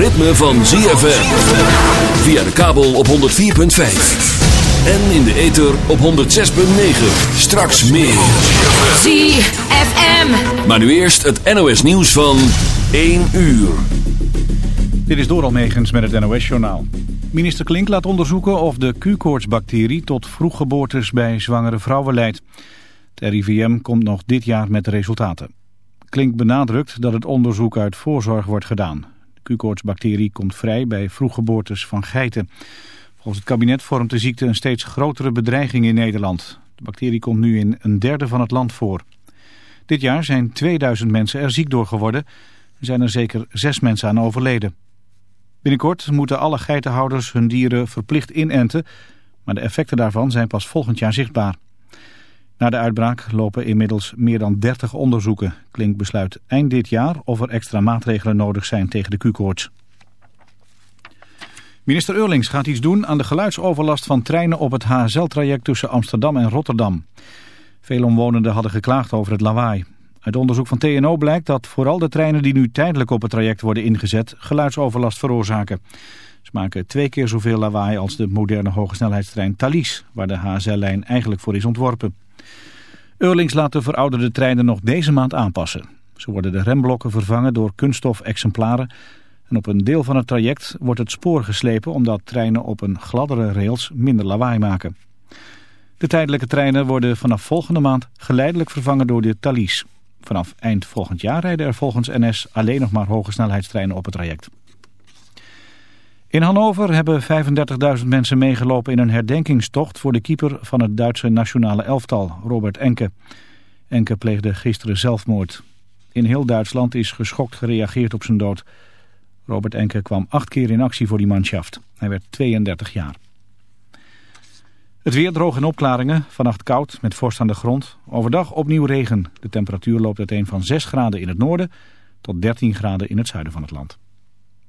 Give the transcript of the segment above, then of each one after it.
ritme van ZFM. Via de kabel op 104.5. En in de ether op 106.9. Straks meer. ZFM. Maar nu eerst het NOS nieuws van 1 uur. Dit is Doral Megens met het NOS-journaal. Minister Klink laat onderzoeken of de Q-koortsbacterie tot vroeggeboortes bij zwangere vrouwen leidt. Het RIVM komt nog dit jaar met de resultaten. Klink benadrukt dat het onderzoek uit voorzorg wordt gedaan. De Q-koortsbacterie komt vrij bij vroeggeboortes van geiten. Volgens het kabinet vormt de ziekte een steeds grotere bedreiging in Nederland. De bacterie komt nu in een derde van het land voor. Dit jaar zijn 2000 mensen er ziek door geworden. Er zijn er zeker zes mensen aan overleden. Binnenkort moeten alle geitenhouders hun dieren verplicht inenten, maar de effecten daarvan zijn pas volgend jaar zichtbaar. Na de uitbraak lopen inmiddels meer dan 30 onderzoeken. Klink besluit eind dit jaar of er extra maatregelen nodig zijn tegen de Q-koorts. Minister Eurlings gaat iets doen aan de geluidsoverlast van treinen op het HSL-traject tussen Amsterdam en Rotterdam. Veel omwonenden hadden geklaagd over het lawaai. Uit onderzoek van TNO blijkt dat vooral de treinen die nu tijdelijk op het traject worden ingezet geluidsoverlast veroorzaken. Ze maken twee keer zoveel lawaai als de moderne hogesnelheidstrein Thalys, waar de HSL-lijn eigenlijk voor is ontworpen. Eurlings laat de verouderde treinen nog deze maand aanpassen. Zo worden de remblokken vervangen door kunststof exemplaren en op een deel van het traject wordt het spoor geslepen omdat treinen op een gladdere rails minder lawaai maken. De tijdelijke treinen worden vanaf volgende maand geleidelijk vervangen door de Thalys. Vanaf eind volgend jaar rijden er volgens NS alleen nog maar hoge snelheidstreinen op het traject. In Hannover hebben 35.000 mensen meegelopen in een herdenkingstocht voor de keeper van het Duitse nationale elftal, Robert Enke. Enke pleegde gisteren zelfmoord. In heel Duitsland is geschokt gereageerd op zijn dood. Robert Enke kwam acht keer in actie voor die manschaft. Hij werd 32 jaar. Het weer droog in opklaringen. Vannacht koud met vorst aan de grond. Overdag opnieuw regen. De temperatuur loopt uiteen van 6 graden in het noorden tot 13 graden in het zuiden van het land.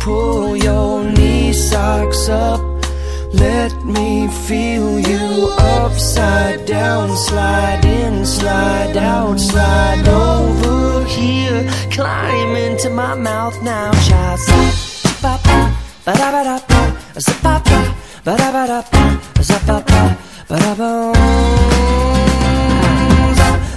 pull your knee socks up. Let me feel you upside down, slide in, slide out, slide over here. Climb into my mouth now, child. Zip up, ba ba ba, ba ba ba, ba ba.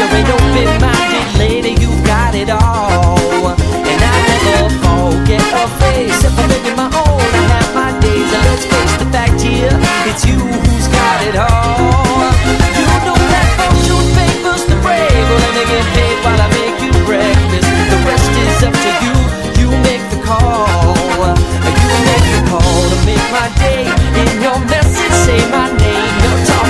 You're an open-minded lady, you got it all. And I never forget face. My own, I have my days. Let's face the fact here, it's you who's got it all. You know that fortune favors the brave. Well, get paid while I make you breakfast. The rest is up to you. You make the call. You make the call to make my day. In your message, say my name.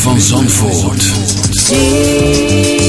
Van Zandvoort.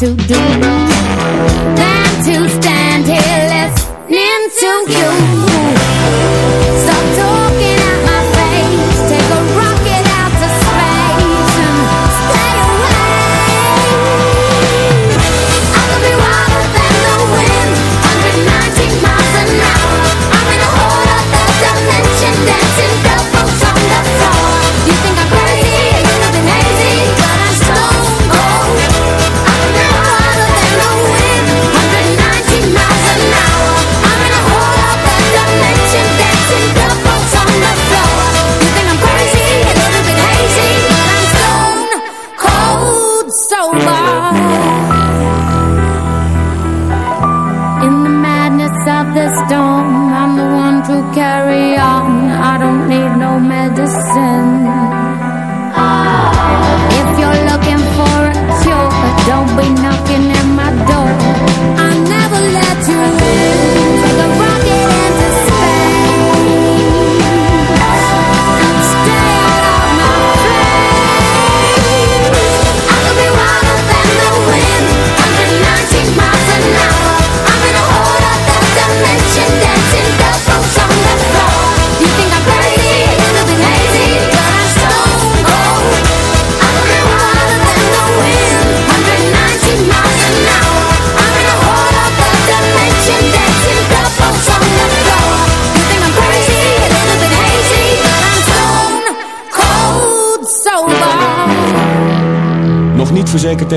to do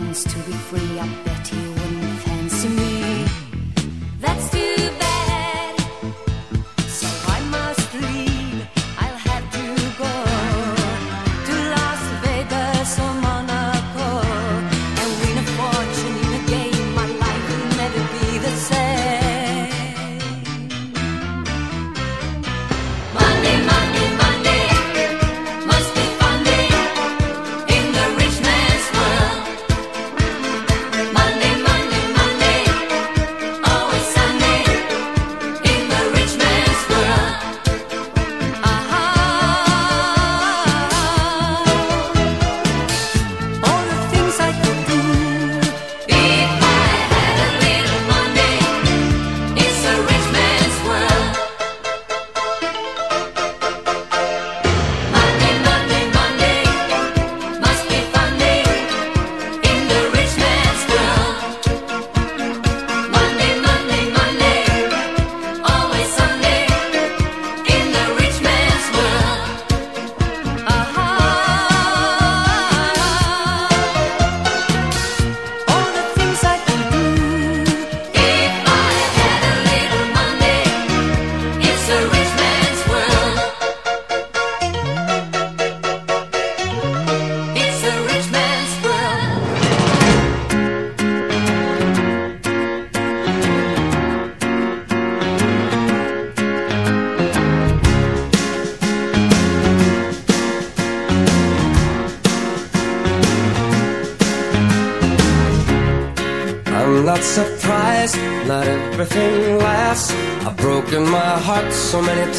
gardens to be free. I bet he wouldn't fancy me.